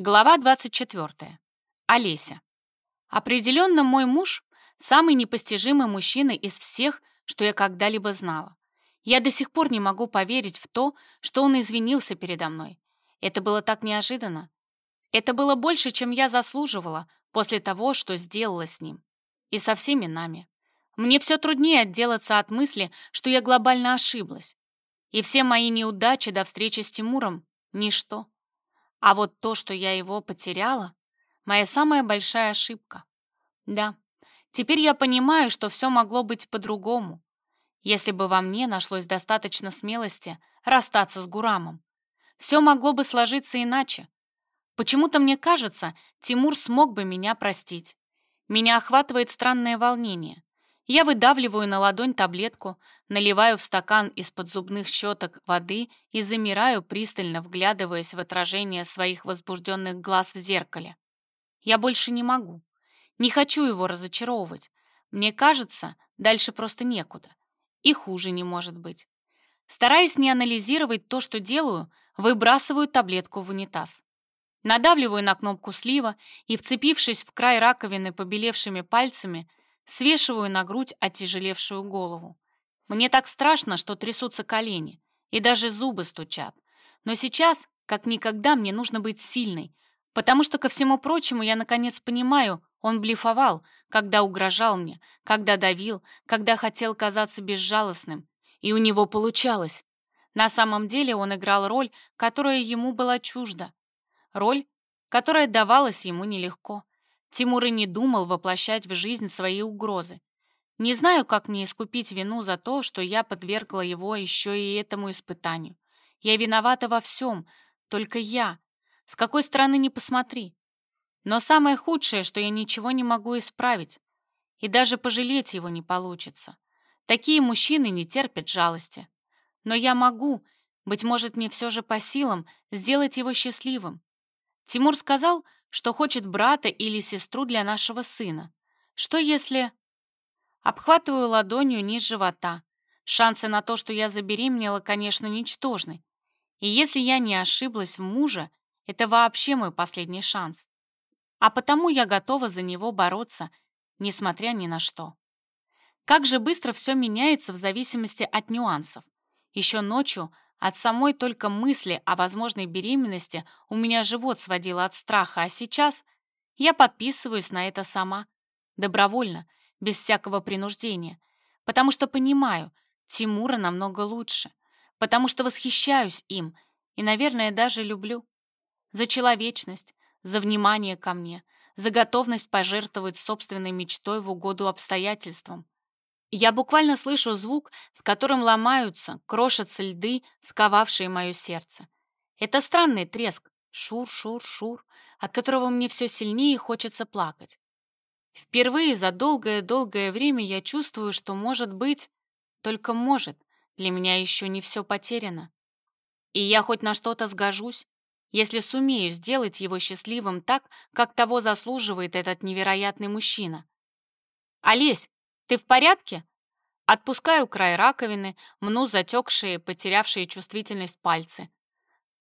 Глава 24. Олеся. Определенно мой муж – самый непостижимый мужчина из всех, что я когда-либо знала. Я до сих пор не могу поверить в то, что он извинился передо мной. Это было так неожиданно. Это было больше, чем я заслуживала после того, что сделала с ним. И со всеми нами. Мне все труднее отделаться от мысли, что я глобально ошиблась. И все мои неудачи до встречи с Тимуром — ничто. А вот то, что я его потеряла, моя самая большая ошибка. Да, теперь я понимаю, что все могло быть по-другому, если бы во мне нашлось достаточно смелости расстаться с Гурамом. Все могло бы сложиться иначе. Почему-то мне кажется, Тимур смог бы меня простить. Меня охватывает странное волнение. Я выдавливаю на ладонь таблетку, наливаю в стакан из-под зубных щеток воды и замираю, пристально вглядываясь в отражение своих возбужденных глаз в зеркале. Я больше не могу. Не хочу его разочаровывать. Мне кажется, дальше просто некуда. И хуже не может быть. Стараясь не анализировать то, что делаю, выбрасываю таблетку в унитаз. Надавливаю на кнопку слива и, вцепившись в край раковины побелевшими пальцами, Свешиваю на грудь оттяжелевшую голову. Мне так страшно, что трясутся колени, и даже зубы стучат. Но сейчас, как никогда, мне нужно быть сильной, потому что, ко всему прочему, я наконец понимаю, он блефовал, когда угрожал мне, когда давил, когда хотел казаться безжалостным. И у него получалось. На самом деле он играл роль, которая ему была чужда. Роль, которая давалась ему нелегко. Тимур и не думал воплощать в жизнь свои угрозы. Не знаю, как мне искупить вину за то, что я подвергла его еще и этому испытанию. Я виновата во всем, только я. С какой стороны не посмотри. Но самое худшее, что я ничего не могу исправить. И даже пожалеть его не получится. Такие мужчины не терпят жалости. Но я могу, быть может, мне все же по силам, сделать его счастливым. Тимур сказал, что хочет брата или сестру для нашего сына. Что если... Обхватываю ладонью низ живота. Шансы на то, что я забеременела, конечно, ничтожны. И если я не ошиблась в муже, это вообще мой последний шанс. А потому я готова за него бороться, несмотря ни на что. Как же быстро все меняется в зависимости от нюансов. Еще ночью от самой только мысли о возможной беременности у меня живот сводило от страха, а сейчас я подписываюсь на это сама. Добровольно, без всякого принуждения. Потому что понимаю, Тимура намного лучше. Потому что восхищаюсь им и, наверное, даже люблю. За человечность, за внимание ко мне, за готовность пожертвовать собственной мечтой в угоду обстоятельствам. Я буквально слышу звук, с которым ломаются, крошатся льды, сковавшие мое сердце. Это странный треск, шур-шур-шур, от которого мне все сильнее хочется плакать. Впервые за долгое-долгое время я чувствую, что, может быть, только может, для меня еще не все потеряно. И я хоть на что-то сгожусь, если сумею сделать его счастливым так, как того заслуживает этот невероятный мужчина. «Олесь, «Ты в порядке?» Отпускаю край раковины, мну затекшие, потерявшие чувствительность пальцы.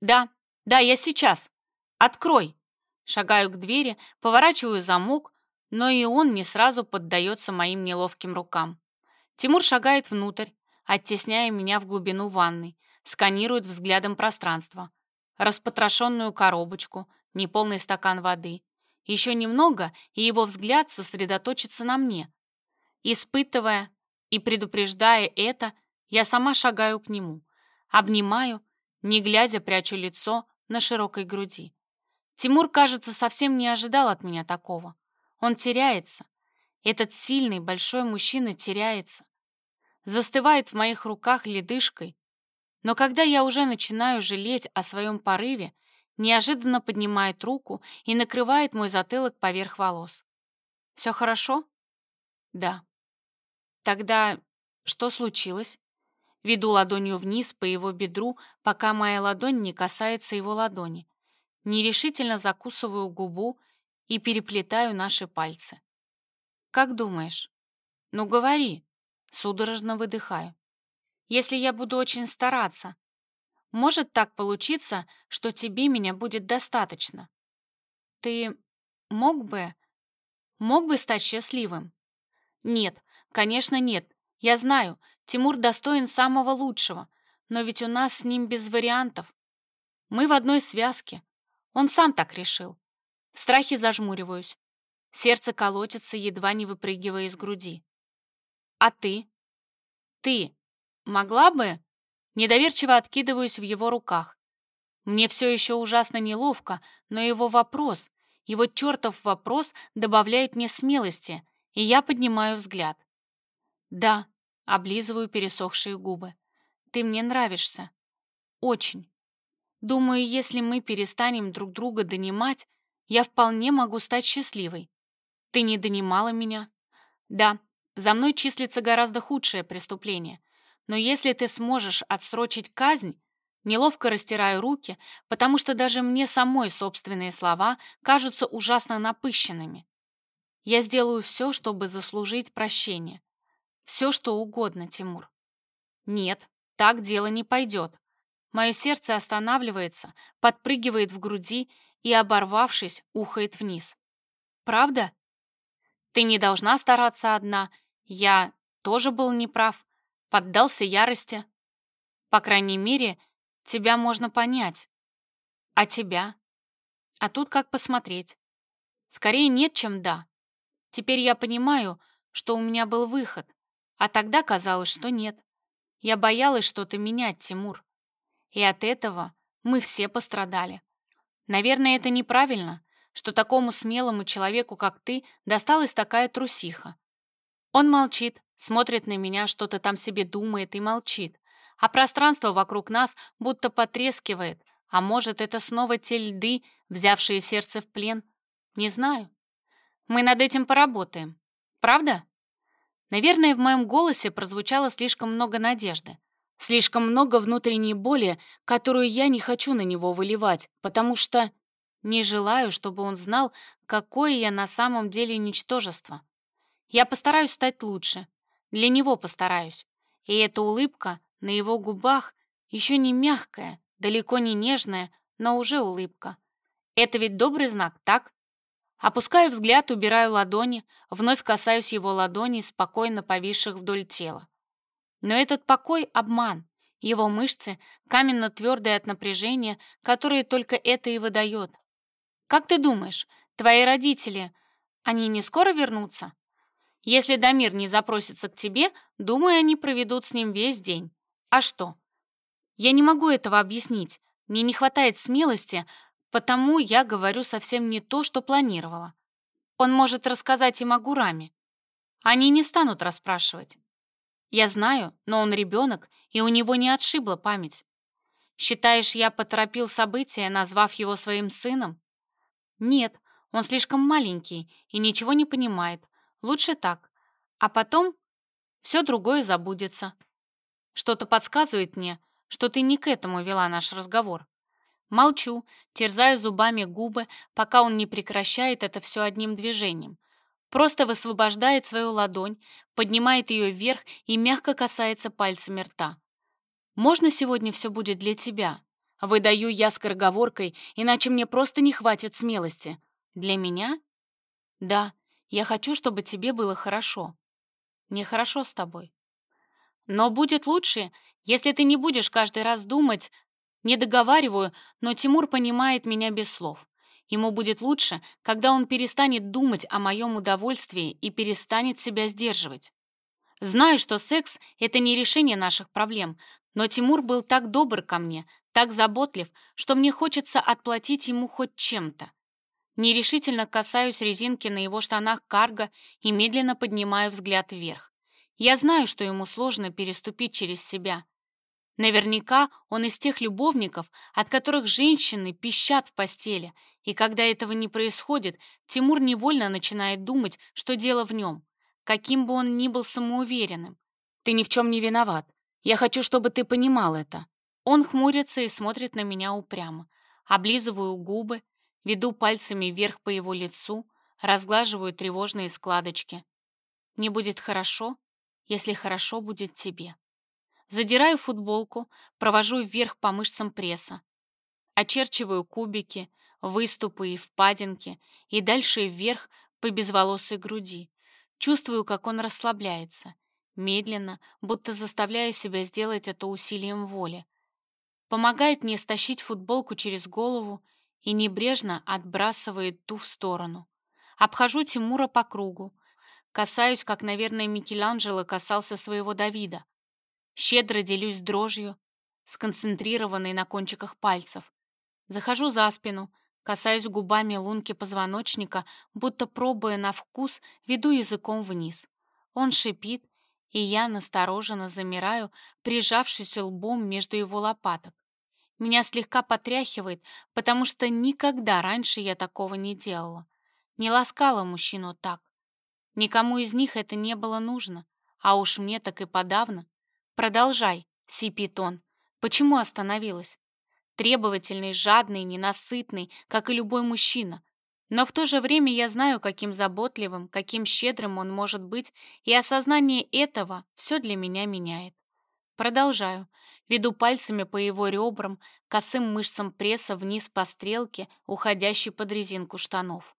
«Да, да, я сейчас. Открой!» Шагаю к двери, поворачиваю замок, но и он не сразу поддается моим неловким рукам. Тимур шагает внутрь, оттесняя меня в глубину ванной, сканирует взглядом пространство. Распотрошенную коробочку, неполный стакан воды. Еще немного, и его взгляд сосредоточится на мне, Испытывая и предупреждая это, я сама шагаю к нему, обнимаю, не глядя прячу лицо на широкой груди. Тимур, кажется, совсем не ожидал от меня такого. Он теряется. Этот сильный, большой мужчина теряется. Застывает в моих руках ледышкой. Но когда я уже начинаю жалеть о своем порыве, неожиданно поднимает руку и накрывает мой затылок поверх волос. «Все хорошо?» «Да». Тогда что случилось? Веду ладонью вниз по его бедру, пока моя ладонь не касается его ладони. Нерешительно закусываю губу и переплетаю наши пальцы. «Как думаешь?» «Ну, говори!» Судорожно выдыхаю. «Если я буду очень стараться, может так получиться, что тебе меня будет достаточно?» ты мог бы... мог бы стать счастливым? Нет, конечно, нет. Я знаю, Тимур достоин самого лучшего, но ведь у нас с ним без вариантов. Мы в одной связке. Он сам так решил. В страхе зажмуриваюсь. Сердце колотится, едва не выпрыгивая из груди. А ты? Ты могла бы? Недоверчиво откидываюсь в его руках. Мне все еще ужасно неловко, но его вопрос, его чертов вопрос добавляет мне смелости, и я поднимаю взгляд. Да, облизываю пересохшие губы. Ты мне нравишься. Очень. Думаю, если мы перестанем друг друга донимать, я вполне могу стать счастливой. Ты не донимала меня? Да, за мной числится гораздо худшее преступление. Но если ты сможешь отсрочить казнь, неловко растираю руки, потому что даже мне самой собственные слова кажутся ужасно напыщенными. Я сделаю все, чтобы заслужить прощение. Все, что угодно, Тимур. Нет, так дело не пойдет. Мое сердце останавливается, подпрыгивает в груди и, оборвавшись, ухает вниз. «Правда? Ты не должна стараться одна. Я тоже был неправ. Поддался ярости. По крайней мере, тебя можно понять. А тебя? А тут как посмотреть. Скорее нет, чем да. Теперь я понимаю, что у меня был выход, а тогда казалось, что нет. Я боялась что-то менять, Тимур. И от этого мы все пострадали. Наверное, это неправильно, что такому смелому человеку, как ты, досталась такая трусиха. Он молчит, смотрит на меня, что-то там себе думает и молчит. А пространство вокруг нас будто потрескивает. А может, это снова те льды, взявшие сердце в плен? Не знаю. Мы над этим поработаем. Правда? Наверное, в моем голосе прозвучало слишком много надежды. Слишком много внутренней боли, которую я не хочу на него выливать, потому что не желаю, чтобы он знал, какое я на самом деле ничтожество. Я постараюсь стать лучше. Для него постараюсь. И эта улыбка на его губах еще не мягкая, далеко не нежная, но уже улыбка. Это ведь добрый знак, так? Опускаю взгляд, убираю ладони, вновь касаюсь его ладоней, спокойно повисших вдоль тела. Но этот покой — обман. Его мышцы каменно-твердые от напряжения, которые только это и выдает. Как ты думаешь, твои родители, они не скоро вернутся? Если Дамир не запросится к тебе, думаю, они проведут с ним весь день. А что? Я не могу этого объяснить. Мне не хватает смелости, Потому я говорю совсем не то, что планировала. Он может рассказать им о Гураме. Они не станут расспрашивать. Я знаю, но он ребенок, и у него не отшибла память. Считаешь, я поторопил события, назвав его своим сыном? Нет, он слишком маленький и ничего не понимает. Лучше так. А потом все другое забудется. Что-то подсказывает мне, что ты не к этому вела наш разговор. Молчу, терзаю зубами губы, пока он не прекращает это все одним движением. Просто высвобождает свою ладонь, поднимает ее вверх и мягко касается пальцами рта. «Можно сегодня все будет для тебя?» Выдаю я скороговоркой, иначе мне просто не хватит смелости. «Для меня?» «Да, я хочу, чтобы тебе было хорошо. Мне хорошо с тобой. Но будет лучше, если ты не будешь каждый раз думать, не договариваю, но Тимур понимает меня без слов. Ему будет лучше, когда он перестанет думать о моем удовольствии и перестанет себя сдерживать. Знаю, что секс — это не решение наших проблем, но Тимур был так добр ко мне, так заботлив, что мне хочется отплатить ему хоть чем-то. Нерешительно касаюсь резинки на его штанах карго и медленно поднимаю взгляд вверх. Я знаю, что ему сложно переступить через себя — Наверняка он из тех любовников, от которых женщины пищат в постели, и когда этого не происходит, Тимур невольно начинает думать, что дело в нем, каким бы он ни был самоуверенным. «Ты ни в чем не виноват. Я хочу, чтобы ты понимал это». Он хмурится и смотрит на меня упрямо. Облизываю губы, веду пальцами вверх по его лицу, разглаживаю тревожные складочки. «Не будет хорошо, если хорошо будет тебе». Задираю футболку, провожу вверх по мышцам пресса. Очерчиваю кубики, выступы и впадинки, и дальше вверх по безволосой груди. Чувствую, как он расслабляется, медленно, будто заставляя себя сделать это усилием воли. Помогает мне стащить футболку через голову и небрежно отбрасывает ту в сторону. Обхожу Тимура по кругу, касаюсь, как, наверное, Микеланджело касался своего Давида. Щедро делюсь дрожью, сконцентрированной на кончиках пальцев. Захожу за спину, касаюсь губами лунки позвоночника, будто пробуя на вкус, веду языком вниз. Он шипит, и я настороженно замираю, прижавшись лбом между его лопаток. Меня слегка потряхивает, потому что никогда раньше я такого не делала. Не ласкала мужчину так. Никому из них это не было нужно, а уж мне так и подавно. «Продолжай», — сипит он. «Почему остановилась?» Требовательный, жадный, ненасытный, как и любой мужчина. Но в то же время я знаю, каким заботливым, каким щедрым он может быть, и осознание этого все для меня меняет. Продолжаю. Веду пальцами по его ребрам, косым мышцам пресса вниз по стрелке, уходящей под резинку штанов.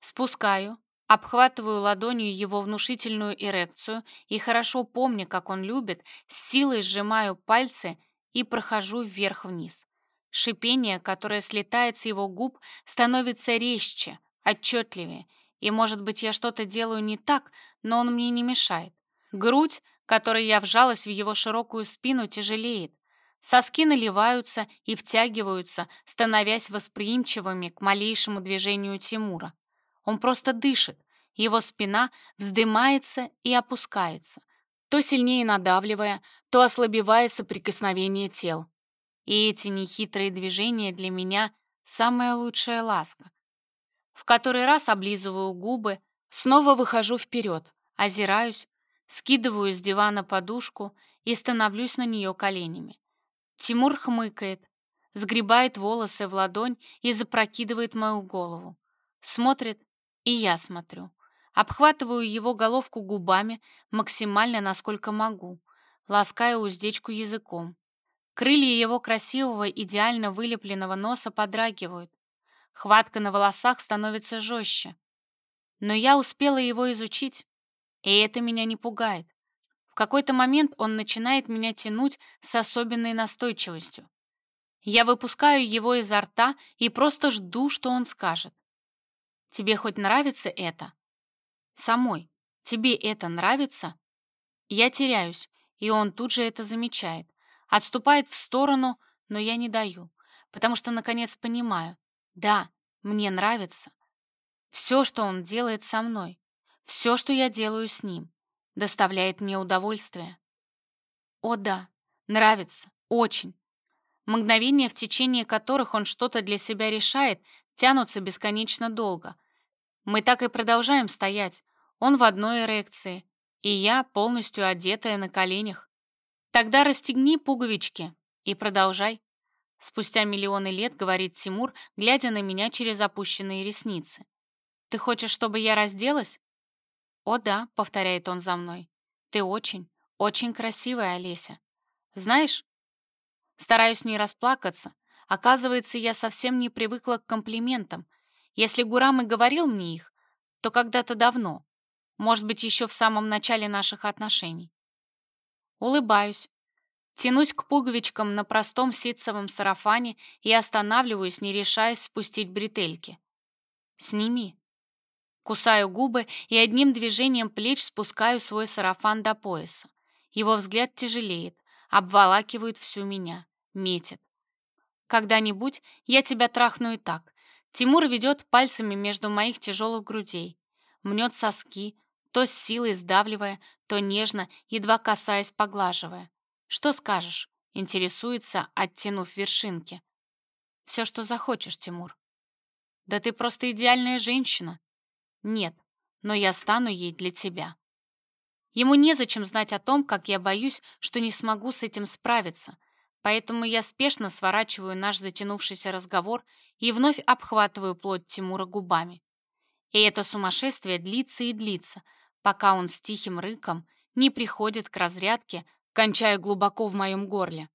Спускаю, обхватываю ладонью его внушительную эрекцию и, хорошо помня, как он любит, с силой сжимаю пальцы и прохожу вверх-вниз. Шипение, которое слетает с его губ, становится резче, отчетливее, и, может быть, я что-то делаю не так, но он мне не мешает. Грудь, которой я вжалась в его широкую спину, тяжелеет. Соски наливаются и втягиваются, становясь восприимчивыми к малейшему движению Тимура. Он просто дышит, его спина вздымается и опускается, то сильнее надавливая, то ослабевая соприкосновение тел. И эти нехитрые движения для меня самая лучшая ласка. В который раз облизываю губы, снова выхожу вперед, озираюсь, скидываю с дивана подушку и становлюсь на нее коленями. Тимур хмыкает, сгребает волосы в ладонь и запрокидывает мою голову. Смотрит, и я смотрю. Обхватываю его головку губами максимально, насколько могу, ласкаю уздечку языком. Крылья его красивого, идеально вылепленного носа подрагивают. Хватка на волосах становится жестче. Но я успела его изучить, и это меня не пугает. В какой-то момент он начинает меня тянуть с особенной настойчивостью. Я выпускаю его изо рта и просто жду, что он скажет. «Тебе хоть нравится это?» «Самой, тебе это нравится?» Я теряюсь, и он тут же это замечает. Отступает в сторону, но я не даю, потому что, наконец, понимаю. Да, мне нравится. Все, что он делает со мной, все, что я делаю с ним, доставляет мне удовольствие. О да, нравится, очень. Мгновения, в течение которых он что-то для себя решает, тянутся бесконечно долго. Мы так и продолжаем стоять. Он в одной эрекции, и я полностью одетая на коленях. Тогда расстегни пуговички и продолжай. Спустя миллионы лет, говорит Тимур, глядя на меня через опущенные ресницы. Ты хочешь, чтобы я разделась? О да, повторяет он за мной. Ты очень, очень красивая, Олеся. Знаешь, стараюсь не расплакаться. Оказывается, я совсем не привыкла к комплиментам. Если Гурам и говорил мне их, то когда-то давно. Может быть, еще в самом начале наших отношений. Улыбаюсь. Тянусь к пуговичкам на простом ситцевом сарафане и останавливаюсь, не решаясь спустить бретельки. «Сними». Кусаю губы и одним движением плеч спускаю свой сарафан до пояса. Его взгляд тяжелеет, обволакивает всю меня, метит. «Когда-нибудь я тебя трахну и так». Тимур ведет пальцами между моих тяжелых грудей, мнет соски, то с силой сдавливая, то нежно, едва касаясь, поглаживая. «Что скажешь?» — интересуется, оттянув вершинки. «Все, что захочешь, Тимур». «Да ты просто идеальная женщина». «Нет, но я стану ей для тебя». Ему незачем знать о том, как я боюсь, что не смогу с этим справиться, поэтому я спешно сворачиваю наш затянувшийся разговор и вновь обхватываю плоть Тимура губами. И это сумасшествие длится и длится, пока он с тихим рыком не приходит к разрядке, кончая глубоко в моем горле.